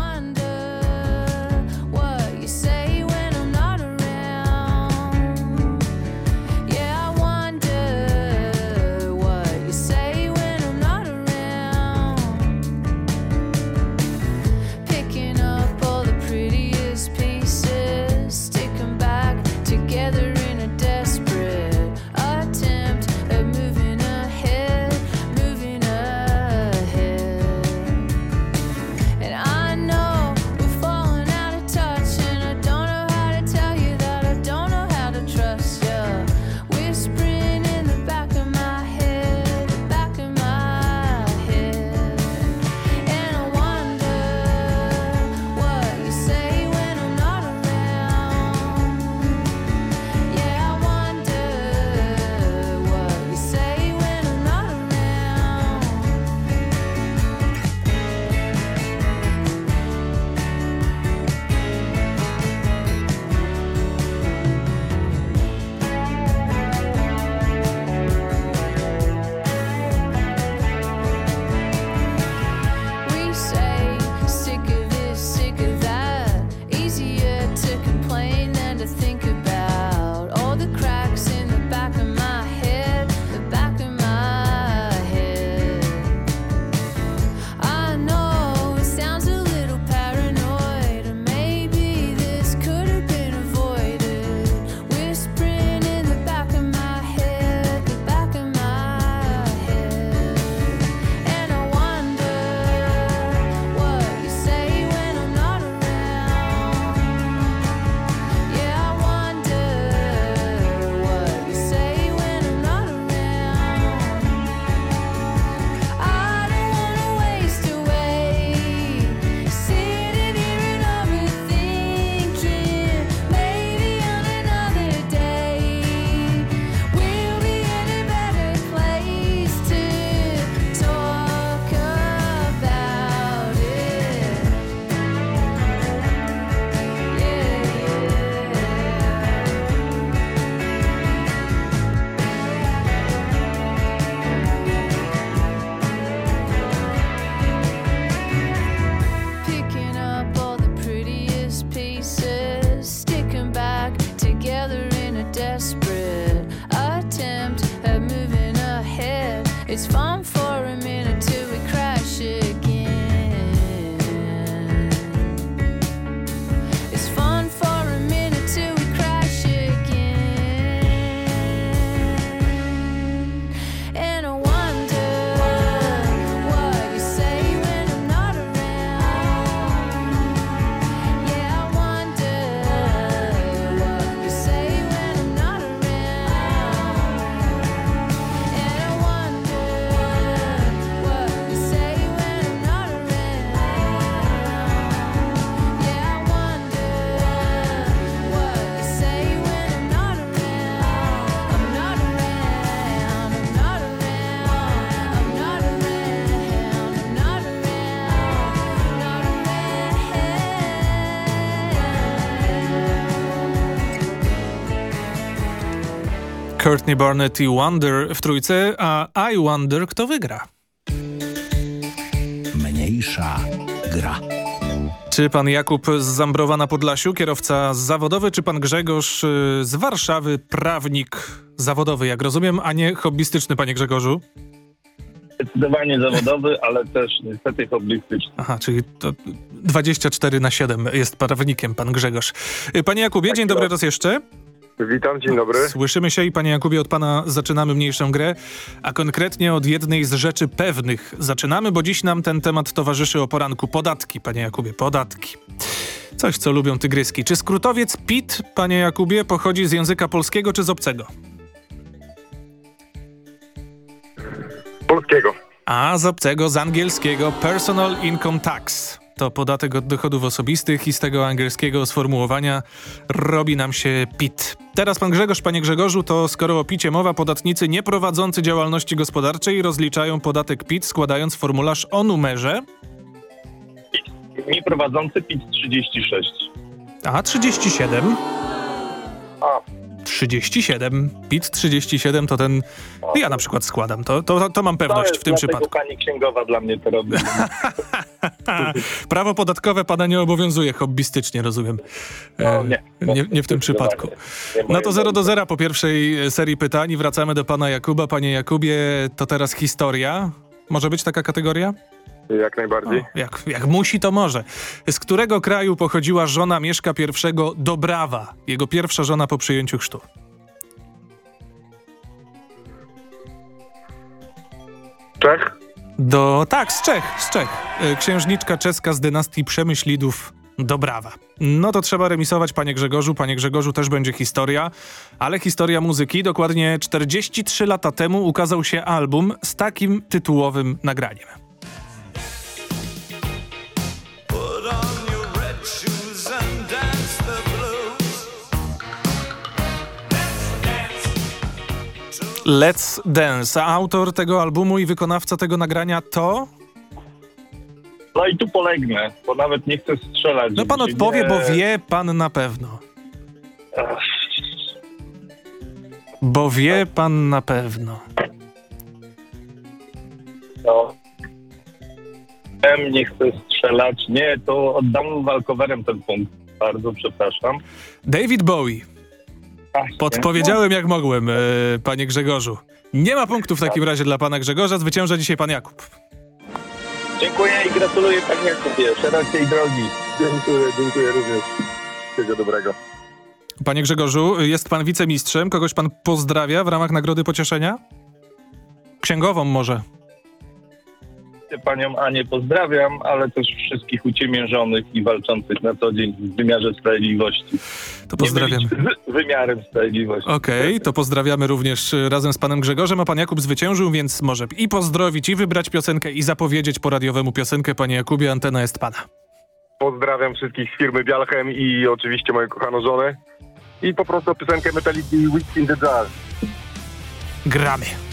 always fun. Courtney Barnett i Wonder w trójce, a I Wonder kto wygra. Mniejsza gra. Czy pan Jakub z Zambrowa na Podlasiu, kierowca zawodowy, czy pan Grzegorz y, z Warszawy, prawnik zawodowy, jak rozumiem, a nie hobbystyczny, panie Grzegorzu? Zdecydowanie zawodowy, ale też niestety hobbystyczny. Aha, czyli to 24 na 7 jest prawnikiem pan Grzegorz. Y, Panie Jakubie, dzień dobry raz jeszcze. Witam, dzień dobry. Słyszymy się i panie Jakubie, od pana zaczynamy mniejszą grę, a konkretnie od jednej z rzeczy pewnych zaczynamy, bo dziś nam ten temat towarzyszy o poranku. Podatki, panie Jakubie, podatki. Coś, co lubią tygryski. Czy skrótowiec PIT, panie Jakubie, pochodzi z języka polskiego czy z obcego? Polskiego. A z obcego, z angielskiego Personal Income Tax. To podatek od dochodów osobistych i z tego angielskiego sformułowania robi nam się PIT. Teraz pan Grzegorz, panie Grzegorzu, to skoro o PITie mowa, podatnicy nieprowadzący działalności gospodarczej rozliczają podatek PIT składając formularz o numerze Nieprowadzący PIT 36. A 37. A. 37. PIT 37 to ten. Ja na przykład składam. To, to, to mam To pewność jest w tym przypadku. pani księgowa dla mnie to robi. Prawo podatkowe pana nie obowiązuje hobbystycznie, rozumiem. No, nie. nie, nie w tym przypadku. No to 0 do 0 po pierwszej e, serii pytań. Wracamy do pana Jakuba. Panie Jakubie, to teraz historia. Może być taka kategoria? Jak najbardziej. Jak, jak musi, to może. Z którego kraju pochodziła żona Mieszka I Dobrawa? Jego pierwsza żona po przyjęciu chrztu. Czech? Do, tak, z Czech, z Czech. Y, Księżniczka czeska z dynastii Przemyślidów Dobrawa. No to trzeba remisować, panie Grzegorzu. Panie Grzegorzu też będzie historia, ale historia muzyki. Dokładnie 43 lata temu ukazał się album z takim tytułowym nagraniem. Let's Dance. A autor tego albumu i wykonawca tego nagrania to... No i tu polegnę, bo nawet nie chcę strzelać. No pan odpowie, nie- bo wie pan na pewno. Ach, Bo wie pan na pewno. No. Nie chcę strzelać. Nie, to oddam walkowerem ten punkt. Bardzo przepraszam. David Bowie. Podpowiedziałem jak mogłem, e, panie Grzegorzu. Nie ma punktu w takim razie dla pana Grzegorza. Zwycięża dzisiaj pan Jakub. Dziękuję i gratuluję panie Jakubie. Szerokiej drogi. Dziękuję, dziękuję również. Wszystkiego dobrego. Panie Grzegorzu, jest pan wicemistrzem. Kogoś pan pozdrawia w ramach Nagrody Pocieszenia? Księgową może. Panią Anię pozdrawiam, ale też wszystkich uciemiężonych i walczących na co dzień w wymiarze sprawiedliwości. To pozdrawiam. Z wymiarem sprawiedliwości. Okej, to pozdrawiamy również y, razem z panem Grzegorzem, a pan Jakub zwyciężył, więc może i pozdrowić, i wybrać piosenkę, i zapowiedzieć po radiowemu piosenkę. Panie Jakubie, antena jest pana. Pozdrawiam wszystkich z firmy Bialchem i oczywiście moją kochaną żonę. I po prostu piosenkę Metallica Week in the Jar. Gramy.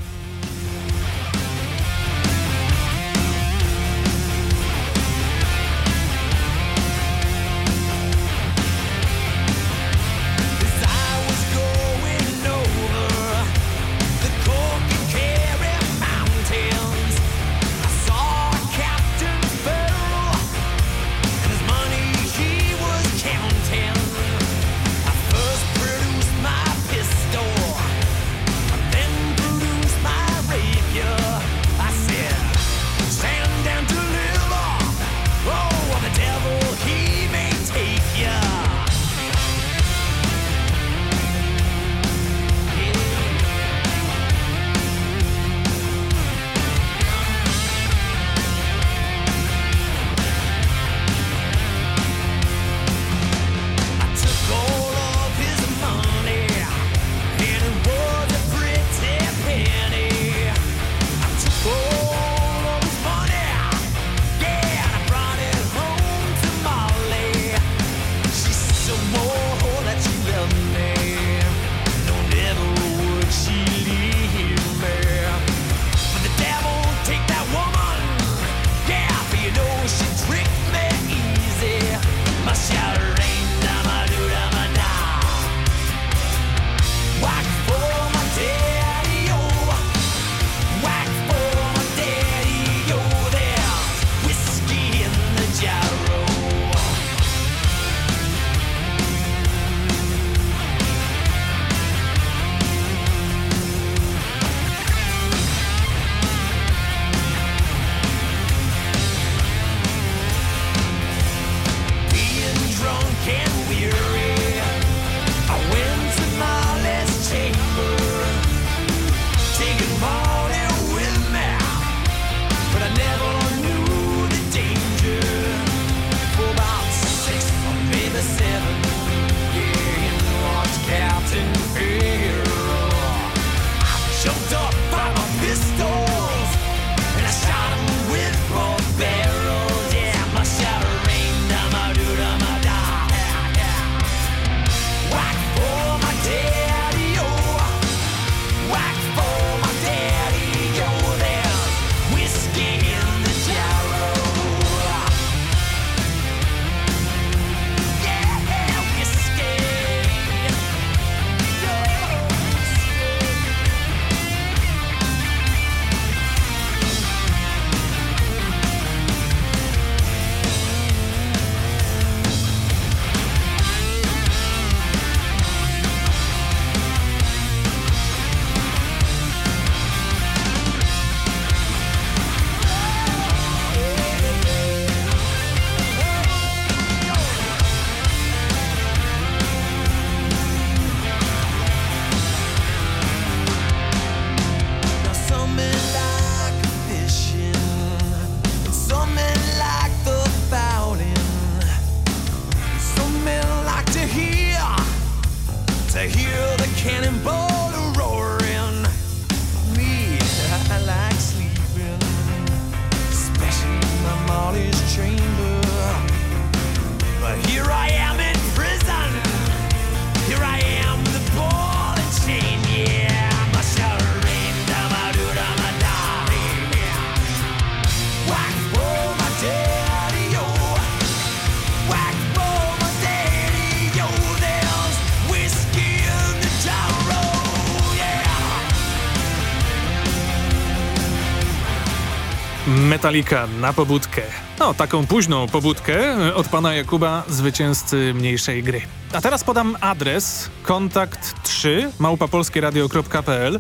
Metallica na pobudkę. No, taką późną pobudkę e, od pana Jakuba, zwycięzcy mniejszej gry. A teraz podam adres kontakt 3 małpapolskieradio.pl.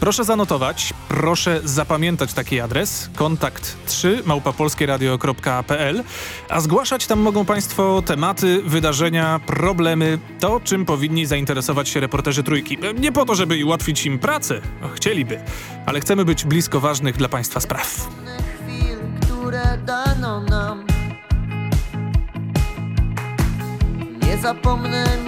Proszę zanotować, proszę zapamiętać taki adres kontakt 3 małpapolskieradio.pl. A zgłaszać tam mogą państwo tematy, wydarzenia, problemy, to czym powinni zainteresować się reporterzy trójki. E, Nie po to, żeby ułatwić im pracę, no, chcieliby, ale chcemy być blisko ważnych dla państwa spraw. Które dano nam. Nie zapomnę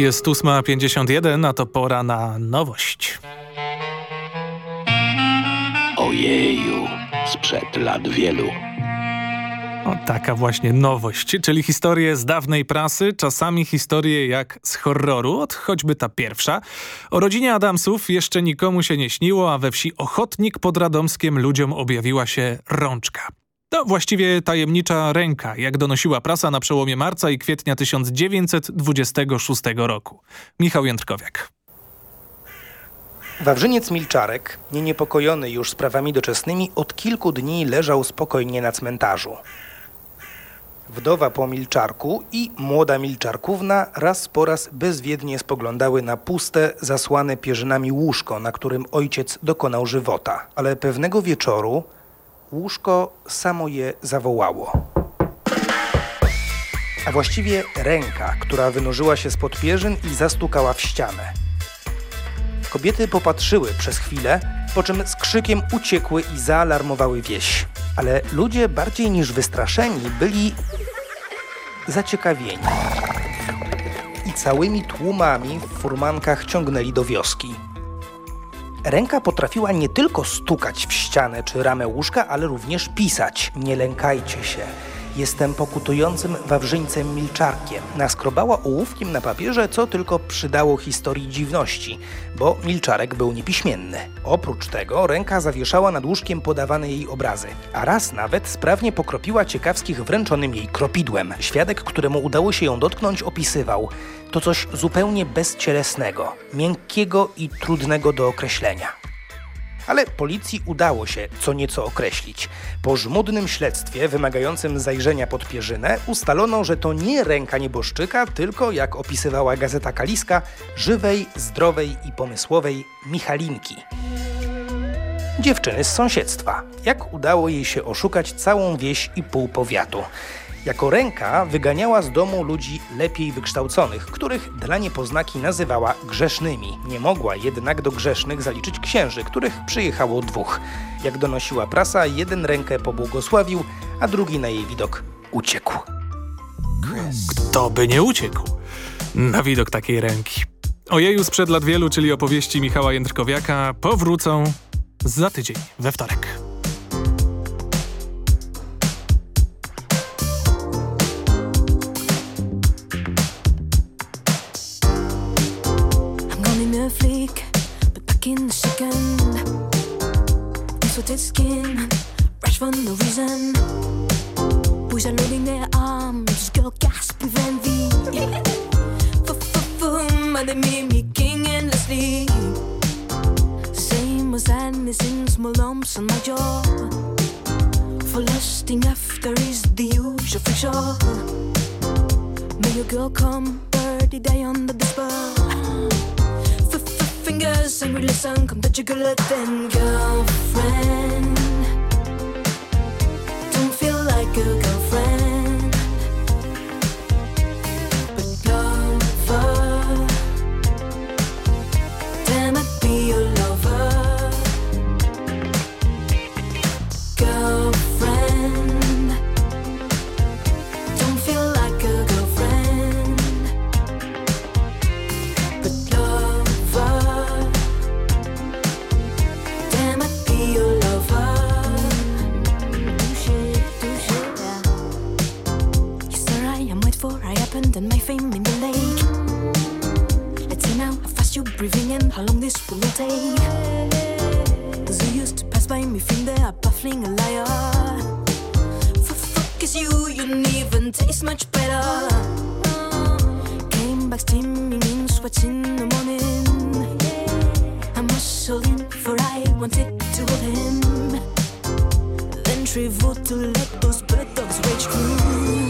Jest 8.51, a to pora na nowość. Ojeju, sprzed lat wielu. O, taka właśnie nowość, czyli historie z dawnej prasy, czasami historie jak z horroru, od choćby ta pierwsza. O rodzinie Adamsów jeszcze nikomu się nie śniło, a we wsi Ochotnik pod Radomskiem ludziom objawiła się rączka. To właściwie tajemnicza ręka, jak donosiła prasa na przełomie marca i kwietnia 1926 roku. Michał Jędrkowiak. Wawrzyniec Milczarek, nieniepokojony już sprawami doczesnymi, od kilku dni leżał spokojnie na cmentarzu. Wdowa po Milczarku i młoda Milczarkówna raz po raz bezwiednie spoglądały na puste, zasłane pierzynami łóżko, na którym ojciec dokonał żywota. Ale pewnego wieczoru łóżko samo je zawołało. A właściwie ręka, która wynurzyła się spod pierzyn i zastukała w ścianę. Kobiety popatrzyły przez chwilę, po czym z krzykiem uciekły i zaalarmowały wieś. Ale ludzie bardziej niż wystraszeni byli zaciekawieni. I całymi tłumami w furmankach ciągnęli do wioski. Ręka potrafiła nie tylko stukać w ścianę czy ramę łóżka, ale również pisać. Nie lękajcie się. Jestem pokutującym wawrzyńcem milczarkiem. Naskrobała ołówkiem na papierze, co tylko przydało historii dziwności, bo milczarek był niepiśmienny. Oprócz tego ręka zawieszała nad łóżkiem podawane jej obrazy, a raz nawet sprawnie pokropiła ciekawskich wręczonym jej kropidłem. Świadek, któremu udało się ją dotknąć, opisywał to coś zupełnie bezcielesnego, miękkiego i trudnego do określenia. Ale policji udało się co nieco określić. Po żmudnym śledztwie wymagającym zajrzenia pod pierzynę ustalono, że to nie ręka nieboszczyka, tylko, jak opisywała gazeta Kaliska, żywej, zdrowej i pomysłowej Michalinki. Dziewczyny z sąsiedztwa. Jak udało jej się oszukać całą wieś i pół powiatu. Jako ręka wyganiała z domu ludzi lepiej wykształconych, których dla niepoznaki nazywała grzesznymi. Nie mogła jednak do grzesznych zaliczyć księży, których przyjechało dwóch. Jak donosiła prasa, jeden rękę pobłogosławił, a drugi na jej widok uciekł. Kto by nie uciekł na widok takiej ręki? Ojeju sprzed lat wielu, czyli opowieści Michała Jędrkowiaka, powrócą za tydzień, we wtorek. But back in the second. Insulted skin, rash for no reason. Boys are loading their arms, girl gasp with envy. F-f-f-boom, and they mimicking endlessly. Same as sadness in small lumps on my jaw. For lusting after is the usual fiction. May your girl come, birdie day under the spell. Fingers and listen, come touch your girl then girlfriend. Don't feel like a girlfriend, breathing and how long this will take. Those who used to pass by me think they are baffling a liar. For fuck is you, you didn't even taste much better. Came back steaming in sweats in the morning. I muscled in for I wanted to hold him. Then traveled to let those bird dogs rage through.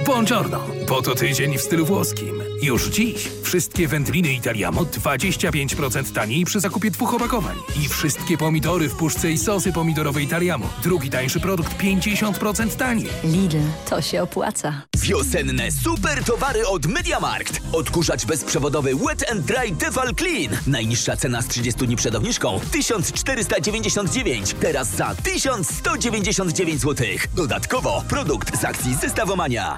Buongiorno, po to tydzień w stylu włoskim. Już dziś wszystkie wędliny Italiamo 25% taniej przy zakupie dwóch opakowań. I wszystkie pomidory w puszce i sosy pomidorowe Italiamo. Drugi tańszy produkt 50% taniej. Lidl, to się opłaca. Wiosenne super towary od MediaMarkt. Odkurzacz bezprzewodowy Wet and Dry Tefal Clean. Najniższa cena z 30 dni przed obniżką 1499. Teraz za 1199 zł. Dodatkowo produkt z akcji Zestawomania.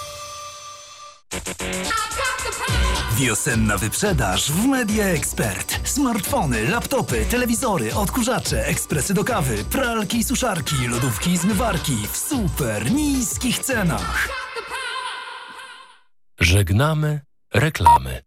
Wiosenna wyprzedaż w Media Expert. Smartfony, laptopy, telewizory, odkurzacze, ekspresy do kawy, pralki i suszarki, lodówki i zmywarki w super niskich cenach. Żegnamy reklamy.